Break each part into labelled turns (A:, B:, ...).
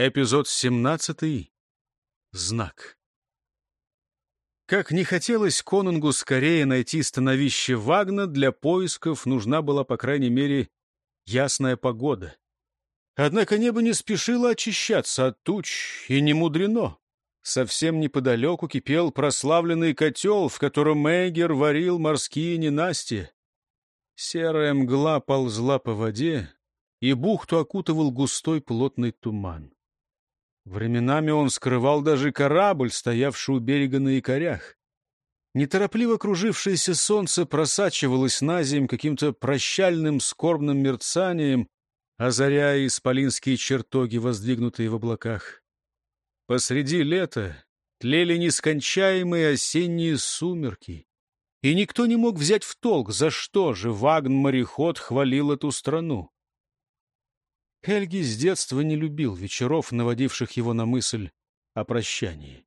A: Эпизод 17. Знак. Как не хотелось Конунгу скорее найти становище Вагна, для поисков нужна была, по крайней мере, ясная погода. Однако небо не спешило очищаться от туч, и не мудрено. Совсем неподалеку кипел прославленный котел, в котором Мейгер варил морские ненасти. Серая мгла ползла по воде, и бухту окутывал густой плотный туман. Временами он скрывал даже корабль, стоявший у берега на якорях. Неторопливо кружившееся солнце просачивалось на земь каким-то прощальным скорбным мерцанием, озаряя исполинские чертоги, воздвигнутые в облаках. Посреди лета тлели нескончаемые осенние сумерки, и никто не мог взять в толк, за что же Вагн-мореход хвалил эту страну. Хельги с детства не любил вечеров, наводивших его на мысль о прощании.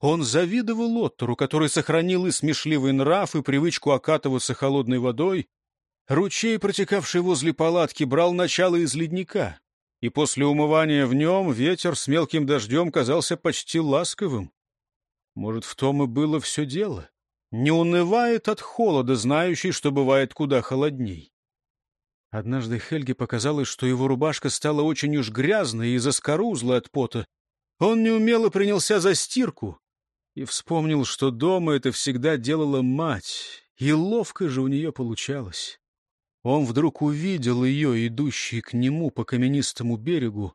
A: Он завидовал Оттору, который сохранил и смешливый нрав, и привычку окатываться холодной водой. Ручей, протекавший возле палатки, брал начало из ледника, и после умывания в нем ветер с мелким дождем казался почти ласковым. Может, в том и было все дело. Не унывает от холода, знающий, что бывает куда холодней. Однажды Хельге показалось, что его рубашка стала очень уж грязной и заскорузла от пота. Он неумело принялся за стирку и вспомнил, что дома это всегда делала мать, и ловко же у нее получалось. Он вдруг увидел ее, идущей к нему по каменистому берегу.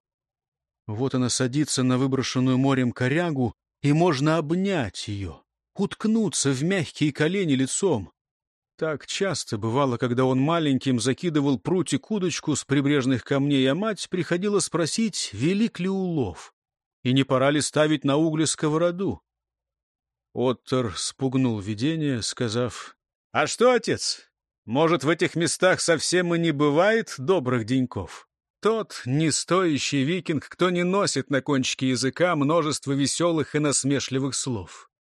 A: Вот она садится на выброшенную морем корягу, и можно обнять ее, уткнуться в мягкие колени лицом. Так часто бывало, когда он маленьким закидывал прутик удочку с прибрежных камней, а мать приходила спросить, велик ли улов, и не пора ли ставить на угле сковороду. Оттер спугнул видение, сказав, «А что, отец, может, в этих местах совсем и не бывает добрых деньков?» Тот не стоящий викинг, кто не носит на кончике языка множество веселых и насмешливых слов.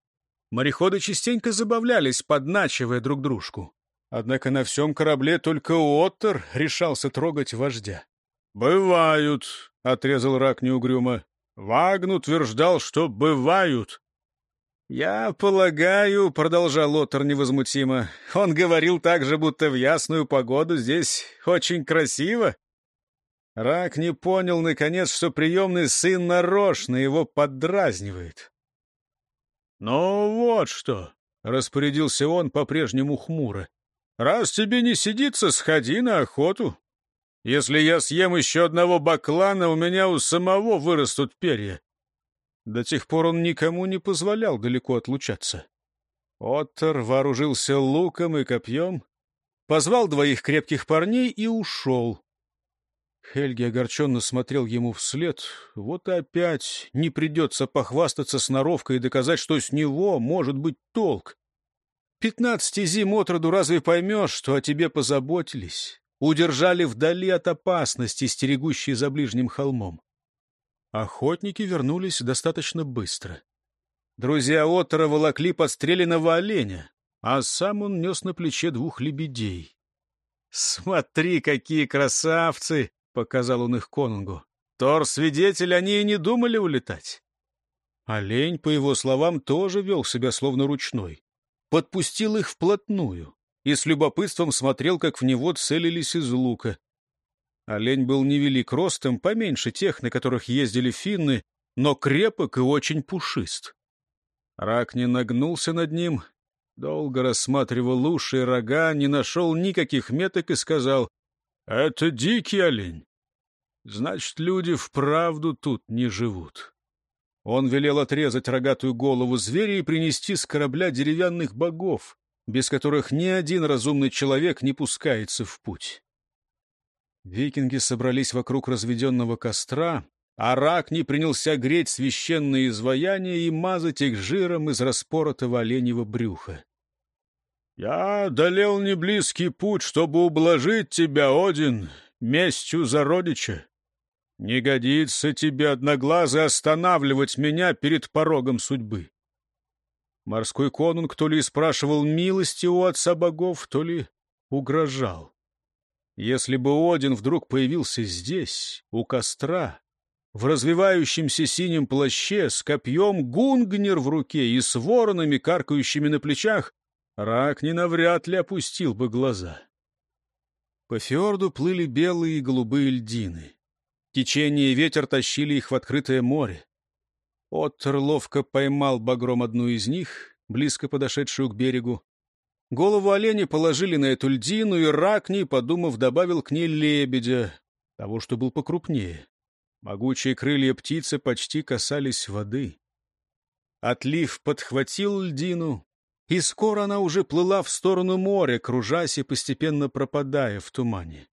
A: Мореходы частенько забавлялись, подначивая друг дружку. Однако на всем корабле только Уоттер решался трогать вождя. «Бывают», — отрезал рак неугрюмо. Вагн утверждал, что бывают. «Я полагаю», — продолжал Оттер невозмутимо, — «он говорил так же, будто в ясную погоду здесь очень красиво». Рак не понял, наконец, что приемный сын нарочно его поддразнивает. «Ну вот что!» — распорядился он по-прежнему хмуро. «Раз тебе не сидится, сходи на охоту. Если я съем еще одного баклана, у меня у самого вырастут перья». До тех пор он никому не позволял далеко отлучаться. Оттер вооружился луком и копьем, позвал двоих крепких парней и ушел, Хельги огорченно смотрел ему вслед. Вот опять не придется похвастаться сноровкой и доказать, что с него может быть толк. Пятнадцати зим от роду разве поймешь, что о тебе позаботились? Удержали вдали от опасности, стерегущей за ближним холмом. Охотники вернулись достаточно быстро. Друзья Оттера волокли подстреленного оленя, а сам он нес на плече двух лебедей. «Смотри, какие красавцы!» Показал он их конунгу. Тор-свидетель, они и не думали улетать. Олень, по его словам, тоже вел себя словно ручной. Подпустил их вплотную и с любопытством смотрел, как в него целились из лука. Олень был невелик ростом, поменьше тех, на которых ездили финны, но крепок и очень пушист. Рак не нагнулся над ним, долго рассматривал уши и рога, не нашел никаких меток и сказал, «Это дикий олень. Значит, люди вправду тут не живут. Он велел отрезать рогатую голову зверя и принести с корабля деревянных богов, без которых ни один разумный человек не пускается в путь. Викинги собрались вокруг разведенного костра, а рак не принялся греть священные изваяния и мазать их жиром из распоротого оленьего брюха. «Я одолел неблизкий путь, чтобы ублажить тебя, Один, местью за родича. Не годится тебе, одноглазый, останавливать меня перед порогом судьбы. Морской конунг то ли спрашивал милости у отца богов, то ли угрожал. Если бы Один вдруг появился здесь, у костра, В развивающемся синем плаще с копьем гунгнер в руке и с воронами, каркающими на плечах, рак не навряд ли опустил бы глаза. По фьорду плыли белые и голубые льдины. Течение и ветер тащили их в открытое море. Оттер ловко поймал багром одну из них, близко подошедшую к берегу. Голову оленя положили на эту льдину, и Ракни, подумав, добавил к ней лебедя, того, что был покрупнее. Могучие крылья птицы почти касались воды. Отлив подхватил льдину, и скоро она уже плыла в сторону моря, кружась и постепенно пропадая в тумане.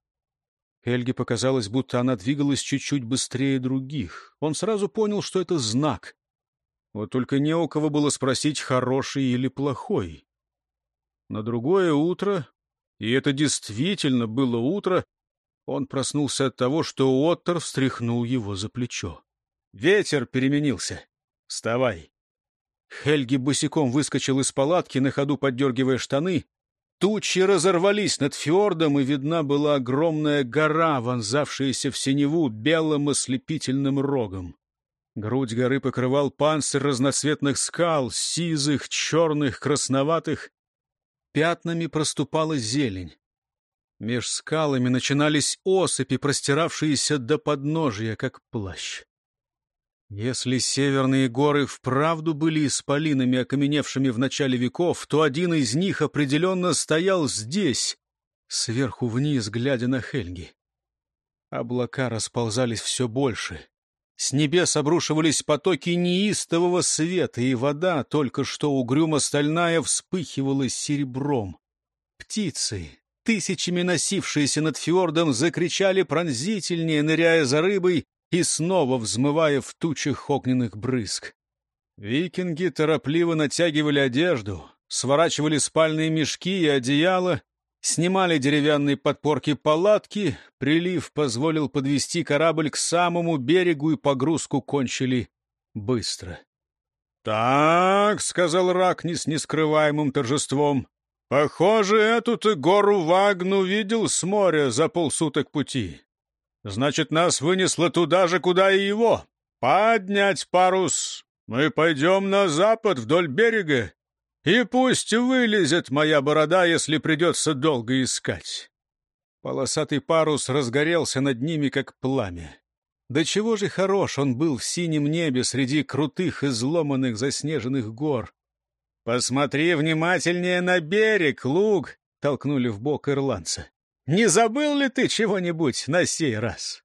A: Эльге показалось, будто она двигалась чуть-чуть быстрее других. Он сразу понял, что это знак. Вот только не у кого было спросить, хороший или плохой. На другое утро, и это действительно было утро, он проснулся от того, что Оттер встряхнул его за плечо. Ветер переменился. «Вставай!» Хельги босиком выскочил из палатки, на ходу поддергивая штаны. Тучи разорвались над фьордом, и видна была огромная гора, вонзавшаяся в синеву белым ослепительным рогом. Грудь горы покрывал панцирь разноцветных скал, сизых, черных, красноватых. Пятнами проступала зелень. Меж скалами начинались осыпи, простиравшиеся до подножия, как плащ. Если северные горы вправду были исполинами, окаменевшими в начале веков, то один из них определенно стоял здесь, сверху вниз, глядя на Хельги. Облака расползались все больше. С небес обрушивались потоки неистового света, и вода, только что угрюмо-стальная, вспыхивала серебром. Птицы, тысячами носившиеся над фьордом, закричали пронзительнее, ныряя за рыбой и снова взмывая в тучах огненных брызг. Викинги торопливо натягивали одежду, сворачивали спальные мешки и одеяла, снимали деревянные подпорки палатки, прилив позволил подвести корабль к самому берегу и погрузку кончили быстро. «Так», — сказал Ракни с нескрываемым торжеством, Похоже, эту-то гору Вагну видел с моря за полсуток пути. Значит, нас вынесло туда же, куда и его. Поднять парус. Мы пойдем на запад вдоль берега. И пусть вылезет моя борода, если придется долго искать. Полосатый парус разгорелся над ними, как пламя. Да чего же хорош он был в синем небе среди крутых изломанных заснеженных гор. «Посмотри внимательнее на берег, луг!» — толкнули в бок ирландца. «Не забыл ли ты чего-нибудь на сей раз?»